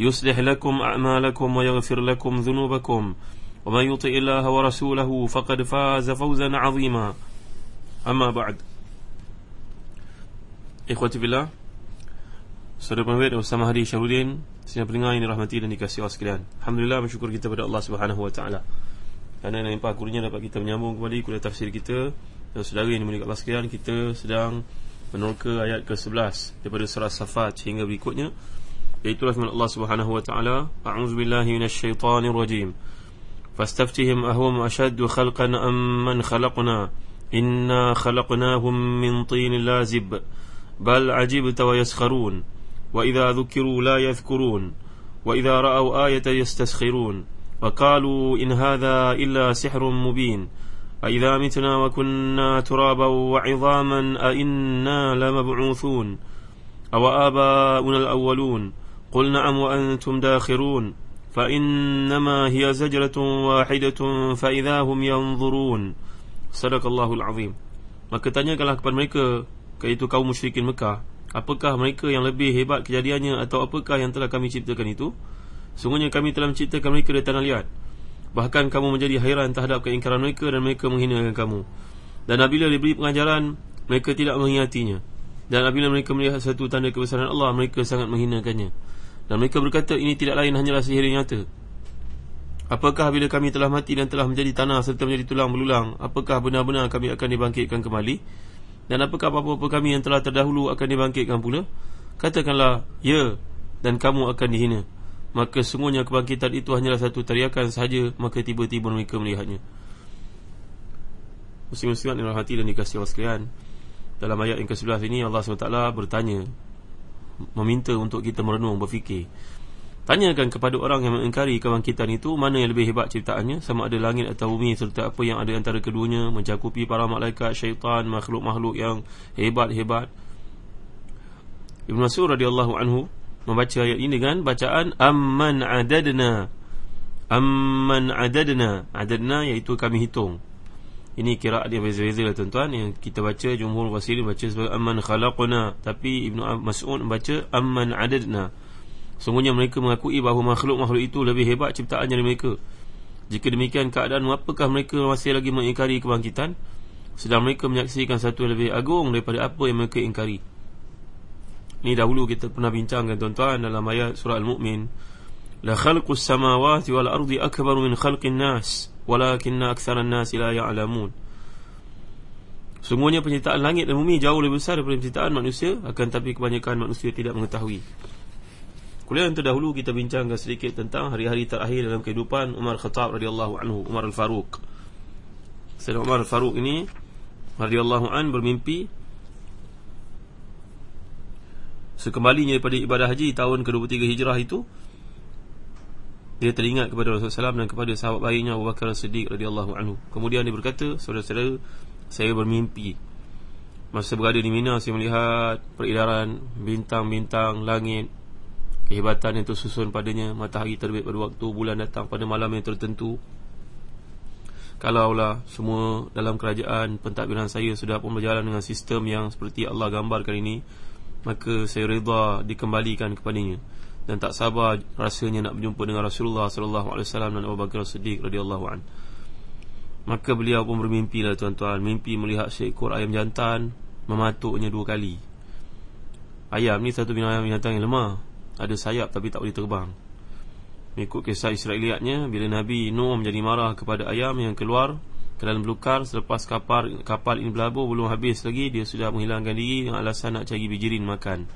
يصلح لكم أعمالكم ويغفر لكم ذنوبكم ومن يطع الله ورسوله فقد فاز فوزا عظيما أما بعد إخوتي بالله Saudara penawir dan bersama Hadi Syarudin Sina pendengar ini rahmati dan dikasih Allah sekalian Alhamdulillah bersyukur kita kepada Allah Subhanahu Wa Taala. Kerana yang limpah kurnia dapat kita menyambung kembali kuliah tafsir kita Dan saudara yang dimiliki Allah sekalian Kita sedang menerka ayat ke-11 Daripada surah Safat hingga berikutnya itulah firman Allah Subhanahu wa taala a'udzu billahi minasyaitonir rajim fastaftihim ahum ashaddu khalqan am man khalaqna inna khalaqnahum min tin lazib بل عجبت ويسخرون وإذا ذكروا لا يذكرون وإذا رأوا آية يستسخرون وقالوا إن هذا إلا سحر مبين أإذا متنا وكنا ترابا وعظاما أإنا لمبعوثون أو آباؤنا الأولون قل نعم وأنتم داخرون فإنما هي زجرة واحدة فإذا هم ينظرون صدق الله العظيم Maka tanyakanlah kepada mereka Iaitu kaum musyrikin Mekah Apakah mereka yang lebih hebat kejadiannya Atau apakah yang telah kami ciptakan itu Sungguhnya kami telah menciptakan mereka dari tanah liat Bahkan kamu menjadi hairan terhadap keingkaran mereka Dan mereka menghinakan kamu Dan apabila diberi pengajaran Mereka tidak mengingatinya Dan apabila mereka melihat satu tanda kebesaran Allah Mereka sangat menghinakannya dan mereka berkata ini tidak lain hanyalah sihir yang nyata. Apakah bila kami telah mati dan telah menjadi tanah serta menjadi tulang belulang Apakah benar-benar kami akan dibangkitkan kembali? Dan apakah apa-apa kami yang telah terdahulu akan dibangkitkan pula? Katakanlah ya dan kamu akan dihina. Maka semuanya kebangkitan itu hanyalah satu teriakan sahaja Maka tiba-tiba mereka melihatnya. Muslim-muslimat yang hati dan dikasih Allah sekalian Dalam ayat yang ke-11 ini Allah SWT bertanya meminta untuk kita merenung berfikir. Tanyakan kepada orang yang mengingkari kebangkitan itu mana yang lebih hebat ciptaannya? Sama ada langit atau bumi serta apa yang ada antara keduanya mencakupi para malaikat syaitan makhluk-makhluk yang hebat-hebat. Ibn Mas'ud radhiyallahu anhu membaca ayat ini dengan bacaan amman adadna. Amman adadna. Adadna iaitu kami hitung ini kira dia beza-beza lah tuan-tuan. Yang kita baca Jumhur Wasili baca sebagai Amman khalaquna Tapi Ibn Mas'ud baca Amman adadna. Sungguhnya mereka mengakui bahawa makhluk-makhluk itu Lebih hebat ciptaan dari mereka. Jika demikian keadaan Apakah mereka masih lagi mengingkari kebangkitan? Sedang mereka menyaksikan satu yang lebih agung Daripada apa yang mereka ingkari. Ini dahulu kita pernah bincangkan tuan-tuan Dalam ayat surah Al-Mu'min Samawati wal ardi akbaru min khalqin nas walakinna aktsaran nasi la ya'lamun Semuanya penciptaan langit dan bumi jauh lebih besar daripada penciptaan manusia akan tapi kebanyakan manusia tidak mengetahui. Kuliah yang terdahulu kita bincangkan sedikit tentang hari-hari terakhir dalam kehidupan Umar Khattab radhiyallahu anhu, Umar Al-Faruq. Sayyidina Umar Al-Faruq ini radhiyallahu an bermimpi sekembalinya daripada ibadah haji tahun ke-23 Hijrah itu dia teringat kepada Rasulullah SAW dan kepada sahabat baiknya Abu Bakar Siddiq radhiyallahu anhu. Kemudian dia berkata, saudara-saudara, saya bermimpi. Masa berada di Mina, saya melihat peredaran bintang-bintang langit, kehebatan yang tersusun padanya, matahari terbit pada waktu, bulan datang pada malam yang tertentu. Kalaulah semua dalam kerajaan pentadbiran saya sudah pun berjalan dengan sistem yang seperti Allah gambarkan ini, maka saya reda dikembalikan kepadanya dan tak sabar rasanya nak berjumpa dengan Rasulullah sallallahu alaihi wasallam dan Abu Bakar Siddiq radhiyallahu an. Maka beliau pun bermimpi lah tuan-tuan, mimpi melihat seekor ayam jantan mematuknya dua kali. Ayam ni satu binatang, binatang yang lemah, ada sayap tapi tak boleh terbang. Mengikut kisah Israeliatnya Bila Nabi Nuh menjadi marah kepada ayam yang keluar Ke dalam belukar Selepas kapal, kapal ini berlabuh Belum habis lagi Dia sudah menghilangkan diri Dengan alasan nak cari bijirin makan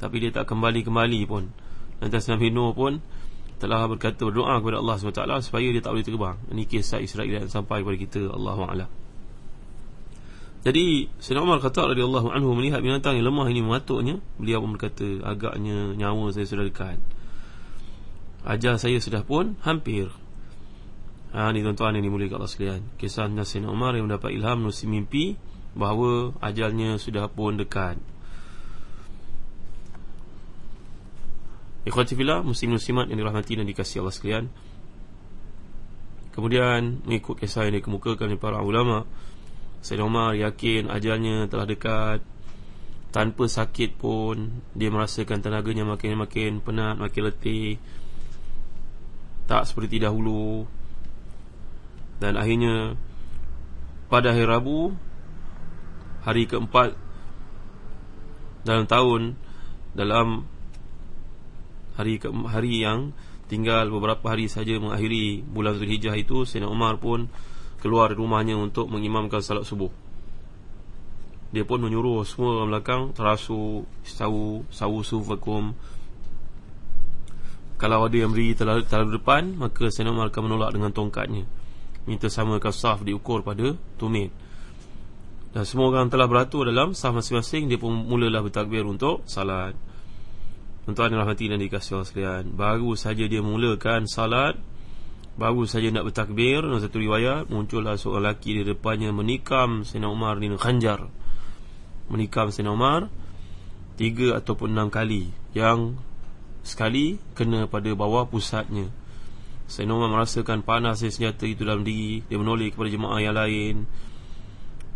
Tapi dia tak kembali-kembali pun Lantas Nabi Nuh pun Telah berkata berdoa kepada Allah SWT Supaya dia tak boleh terbang Ini kisah Israeliat sampai kepada kita Allahu'alam jadi Sayyidina Umar kata radhiyallahu anhu melihat binatang yang lemah ini mematuknya, beliau pun berkata, agaknya nyawa saya sudah dekat. Ajal saya sudah pun hampir. Ha ni tuan-tuan ini mulia Allah sekalian. Kisah Sayyidina Umar yang mendapat ilham nusi mimpi bahawa ajalnya sudah pun dekat. Ikhwati fillah muslim muslimat yang dirahmati dan dikasihi Allah sekalian. Kemudian mengikut kisah yang dikemukakan oleh para ulama Sayyidina Umar yakin ajalnya telah dekat. Tanpa sakit pun Dia merasakan tenaganya makin-makin penat, makin letih. Tak seperti dahulu. Dan akhirnya Pada hari Rabu Hari keempat Dalam tahun Dalam Hari ke hari yang Tinggal beberapa hari saja mengakhiri Bulan Zulhijjah itu Sayyidina Umar pun keluar rumahnya untuk mengimamkan salat subuh. Dia pun menyuruh semua orang belakang terasu, sawu, sawu sufakum. Kalau ada yang beri terlalu, terlalu depan, maka Sayyidina Umar akan menolak dengan tongkatnya. Minta samakan saf diukur pada tumit. Dan semua orang telah beratur dalam saf masing-masing, dia pun mulalah bertakbir untuk salat. Tuan-tuan yang rahmati dan dikasih Allah sekalian Baru saja dia mulakan salat Baru saja nak bertakbir Dalam satu riwayat Muncullah seorang lelaki di depannya Menikam Sayyidina Umar dengan khanjar. Menikam Sayyidina Umar Tiga ataupun enam kali Yang Sekali Kena pada bawah pusatnya. Sayyidina Umar merasakan panas senjata itu dalam diri. Dia menoleh kepada jemaah yang lain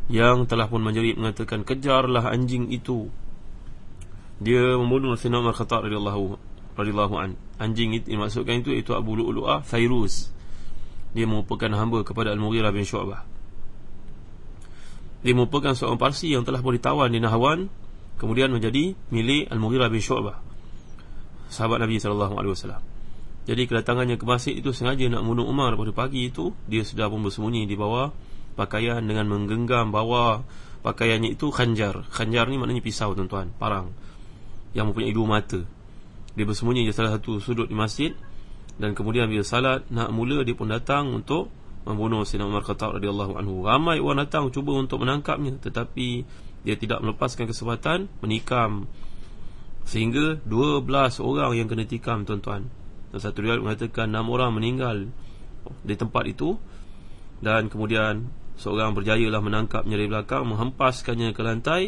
Yang telah pun menjerit Mengatakan kejarlah anjing itu Dia membunuh Sayyidina Umar Khattab radhiyallahu radhiyallahu an. Anjing itu dimaksudkan itu itu Abu Lu'lu'ah Fairuz. Dia merupakan hamba kepada Al-Mughirah bin Syu'bah. Dia merupakan seorang Parsi yang telah pun ditawan di Nahwan kemudian menjadi milik Al-Mughirah bin Syu'bah. Sahabat Nabi sallallahu alaihi wasallam. Jadi kedatangannya ke masjid itu sengaja nak membunuh Umar pada pagi itu Dia sudah pun bersembunyi di bawah Pakaian dengan menggenggam bawah Pakaiannya itu khanjar Khanjar ni maknanya pisau tuan-tuan Parang Yang mempunyai dua mata dia bersembunyi di salah satu sudut di masjid dan kemudian bila salat nak mula dia pun datang untuk membunuh Sayyidina Umar Khattab radhiyallahu anhu. Ramai orang datang cuba untuk menangkapnya tetapi dia tidak melepaskan kesempatan menikam sehingga 12 orang yang kena tikam tuan-tuan. Dan satu riwayat mengatakan 6 orang meninggal di tempat itu dan kemudian seorang berjayalah menangkapnya dari belakang menghempaskannya ke lantai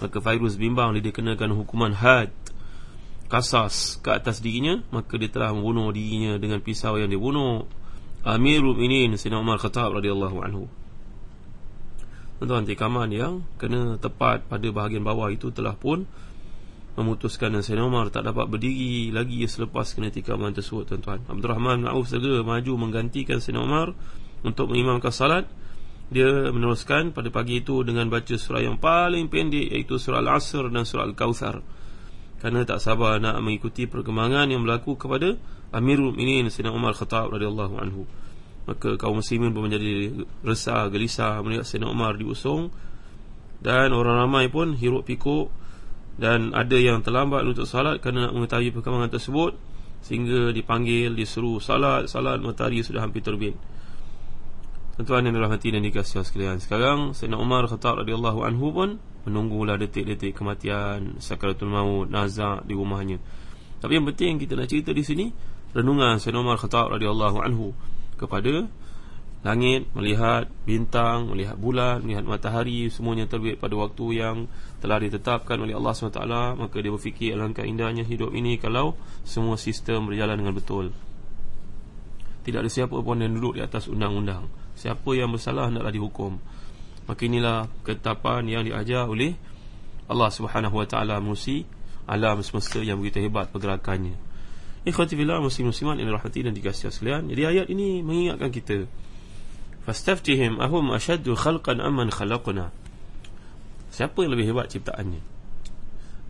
maka Fairuz bimbang dia dikenakan hukuman had kasas ke atas dirinya maka dia telah membunuh dirinya dengan pisau yang dia bunuh. Amirul Mukminin Sayyidina Umar Khattab radhiyallahu anhu. Tuan-tuan tikaman yang kena tepat pada bahagian bawah itu telah pun memutuskan dan Sayyidina Umar tak dapat berdiri lagi selepas kena tikaman tersebut tuan-tuan. Abdul Rahman bin Auf segera maju menggantikan Sayyidina Umar untuk mengimamkan salat dia meneruskan pada pagi itu dengan baca surah yang paling pendek iaitu surah Al-Asr dan surah Al-Kawthar kerana tak sabar nak mengikuti perkembangan yang berlaku kepada Amirul Mukminin Sayyidina Umar Khattab radhiyallahu anhu. Maka kaum muslimin pun menjadi resah, gelisah melihat Sayyidina Umar diusung dan orang ramai pun hiruk pikuk dan ada yang terlambat untuk salat kerana nak mengetahui perkembangan tersebut sehingga dipanggil disuruh salat salat matahari sudah hampir terbit. Tuan-tuan yang dirahmati dan dikasihi sekalian. Sekarang Sayyidina Umar Khattab radhiyallahu anhu pun menunggulah detik-detik kematian sakaratul maut nazak di rumahnya. Tapi yang penting kita nak cerita di sini renungan Sayyidina Umar Khattab radhiyallahu anhu kepada langit melihat bintang melihat bulan melihat matahari semuanya terbit pada waktu yang telah ditetapkan oleh Allah SWT maka dia berfikir alangkah indahnya hidup ini kalau semua sistem berjalan dengan betul. Tidak ada siapa pun yang duduk di atas undang-undang siapa yang bersalah hendaklah dihukum Maka inilah ketetapan yang diajar oleh Allah Subhanahu Wa Taala musi alam semesta yang begitu hebat pergerakannya. Ikhwati fillah muslim musliman yang dirahmati dan dikasihi sekalian. Jadi ayat ini mengingatkan kita fastaftihim ahum ashaddu khalqan amman khalaqna. Siapa yang lebih hebat ciptaannya?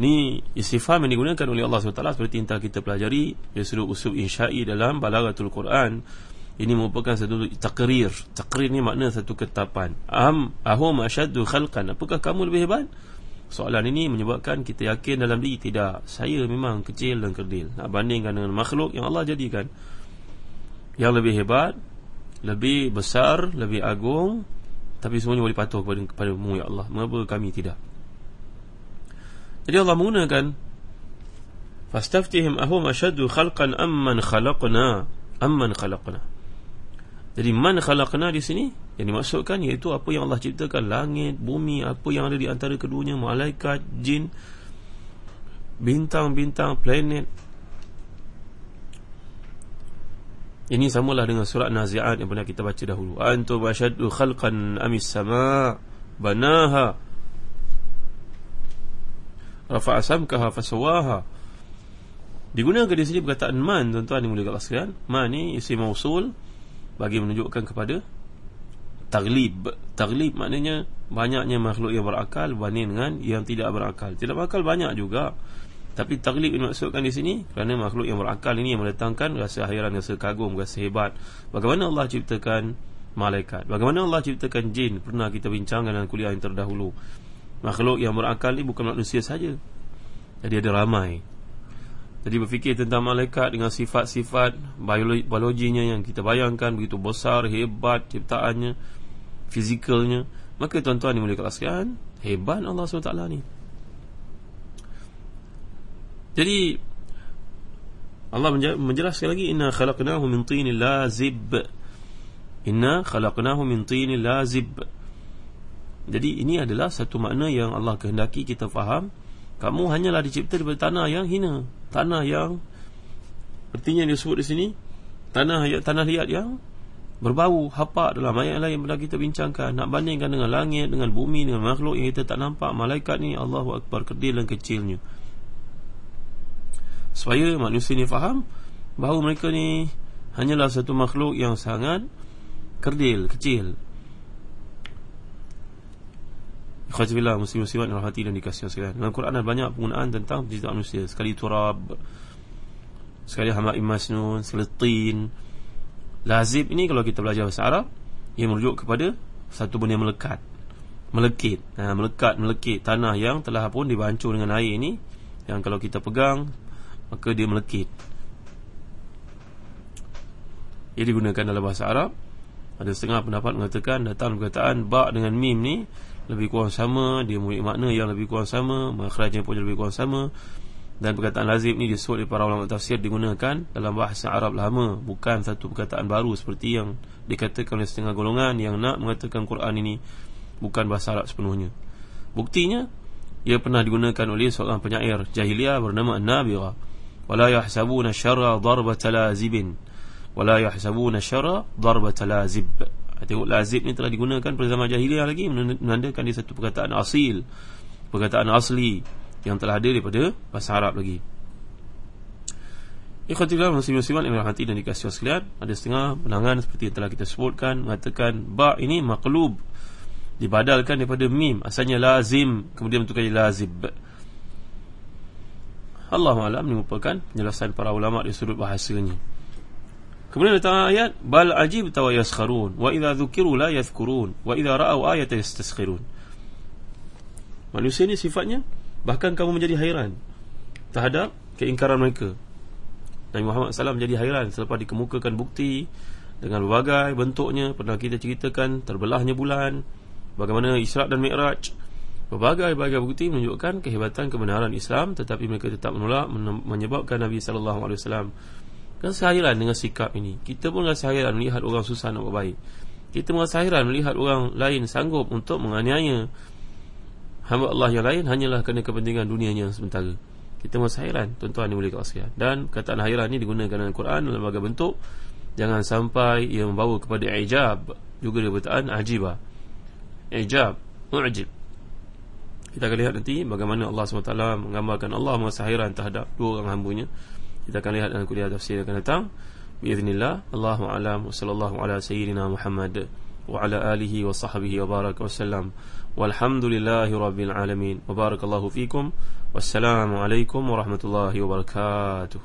Ni istifham yang digunakan oleh Allah SWT seperti yang kita pelajari dari sudut usul insya'i dalam balagatul Quran. Ini merupakan satu takrir. Takrir ni makna satu ketetapan. Am ahum asyaddu khalqan. Apakah kamu lebih hebat? Soalan ini menyebabkan kita yakin dalam diri tidak. Saya memang kecil dan kerdil. Nak bandingkan dengan makhluk yang Allah jadikan. Yang lebih hebat, lebih besar, lebih agung, tapi semuanya boleh patuh kepada kepada-Mu ya Allah. Mengapa kami tidak? Jadi Allah menggunakan fastaftihim ahum ashaddu khalqan amman khalaqna amman khalaqna. Jadi man khalaqna di sini yang dimaksudkan iaitu apa yang Allah ciptakan langit, bumi, apa yang ada di antara keduanya, malaikat, jin, bintang-bintang, planet. Ini samalah dengan surat Nazi'at yang pernah kita baca dahulu. Antum ashaddu khalqan amis sama' banaha rafa'a samkaha fasawaha digunakan di sini perkataan man tuan-tuan mulia sekalian man ni isim mausul bagi menunjukkan kepada taglib. Taglib maknanya banyaknya makhluk yang berakal berbanding dengan yang tidak berakal. Tidak berakal banyak juga. Tapi taglib dimaksudkan di sini kerana makhluk yang berakal ini yang mendatangkan rasa hairan rasa kagum rasa hebat. Bagaimana Allah ciptakan malaikat? Bagaimana Allah ciptakan jin? Pernah kita bincangkan dalam kuliah yang terdahulu. Makhluk yang berakal ni bukan manusia saja. Jadi ada ramai. Jadi berfikir tentang malaikat dengan sifat-sifat biologinya yang kita bayangkan begitu besar, hebat ciptaannya, fizikalnya. Maka tuan-tuan boleh kelaskan, hebat Allah SWT ni. Jadi Allah menjelaskan lagi inna khalaqnahu min tinil lazib. Inna khalaqnahu min tinil lazib. Jadi ini adalah satu makna yang Allah kehendaki kita faham Kamu hanyalah dicipta daripada tanah yang hina. Tanah yang Artinya yang disebut di sini Tanah tanah liat yang Berbau, hapak dalam ayat lain yang kita bincangkan. Nak bandingkan dengan langit, dengan bumi, dengan makhluk yang kita tak nampak. Malaikat ni Allahu Akbar kerdil dan kecilnya. Supaya manusia ni faham Bahawa mereka ni Hanyalah satu makhluk yang sangat Kerdil, kecil Khajibillah muslim-muslimat yang rahmati dan dikasih sekalian. Dalam Quran ada banyak penggunaan tentang penciptaan manusia. Sekali turab Sekali hamad imasnun Seletin. Lazib ini kalau kita belajar bahasa Arab Ia merujuk kepada Satu benda yang melekat. Melekit. Ha, Melekat, melekit Tanah yang telah pun dibancur dengan air ini Yang kalau kita pegang Maka dia melekit. Ia digunakan dalam bahasa Arab. Ada setengah pendapat mengatakan Datang perkataan Ba' dengan mim ni lebih kurang sama dia mempunyai makna yang lebih kurang sama makhrajnya pun lebih kurang sama. Dan perkataan lazim ni disebut oleh para ulama tafsir digunakan dalam bahasa Arab lama. Bukan satu perkataan baru seperti yang dikatakan oleh setengah golongan yang nak mengatakan Quran ini bukan bahasa Arab sepenuhnya. Buktinya ia pernah digunakan oleh seorang penyair jahiliah bernama An-Nabira. Wala yahsabuna syarra darbata lazibin wala yahsabuna syarra darbata lazib Tengok lazib ni telah digunakan pada zaman jahiliah lagi Menandakan dia satu perkataan asil. Perkataan asli Yang telah ada daripada bahasa Arab lagi. Ikhwatillah muslim-muslimat yang berhati dan dikasih sekalian Ada setengah penangan seperti yang telah kita sebutkan Mengatakan ba' ini maklub Dibadalkan daripada mim Asalnya lazim Kemudian bentukkan lazib. Allah Alam ini merupakan penjelasan para ulama di sudut bahasanya Kemudian datang ayat bal ajib tawa yaskharun wa idza dzukiru la yadhkurun wa idza ra'aw ayatan yastaskhirun. Manusia ni sifatnya bahkan kamu menjadi hairan terhadap keingkaran mereka. Nabi Muhammad SAW menjadi hairan selepas dikemukakan bukti dengan berbagai bentuknya pernah kita ceritakan terbelahnya bulan bagaimana Isra' dan Mi'raj berbagai-bagai bukti menunjukkan kehebatan kebenaran Islam tetapi mereka tetap menolak menyebabkan Nabi sallallahu alaihi wasallam Rasa hairan dengan sikap ini. Kita pun rasa hairan melihat orang susah nak buat baik. Kita merasa hairan melihat orang lain sanggup untuk menganiaya Hamba Allah yang lain hanyalah kerana kepentingan dunianya sementara. Kita merasa hairan Tuan-tuan ini boleh kawasikan Dan kataan hairan ini digunakan dalam Al-Quran dalam berbagai bentuk. Jangan sampai ia membawa kepada ijab. Juga dia bertahan ajibah. Ijab Mu'ajib Kita akan lihat nanti bagaimana Allah SWT menggambarkan Allah merasa hairan terhadap dua orang hambanya kita akan lihat dalam kuliah tafsir yang akan datang. Biiznillah. Allahu a'lam sallallahu ala sayyidina Muhammad wa ala alihi wa sahbihi wa baraka wasallam walhamdulillahirabbil alamin. Wa barakallahu fiikum wassalamu alaikum warahmatullahi wabarakatuh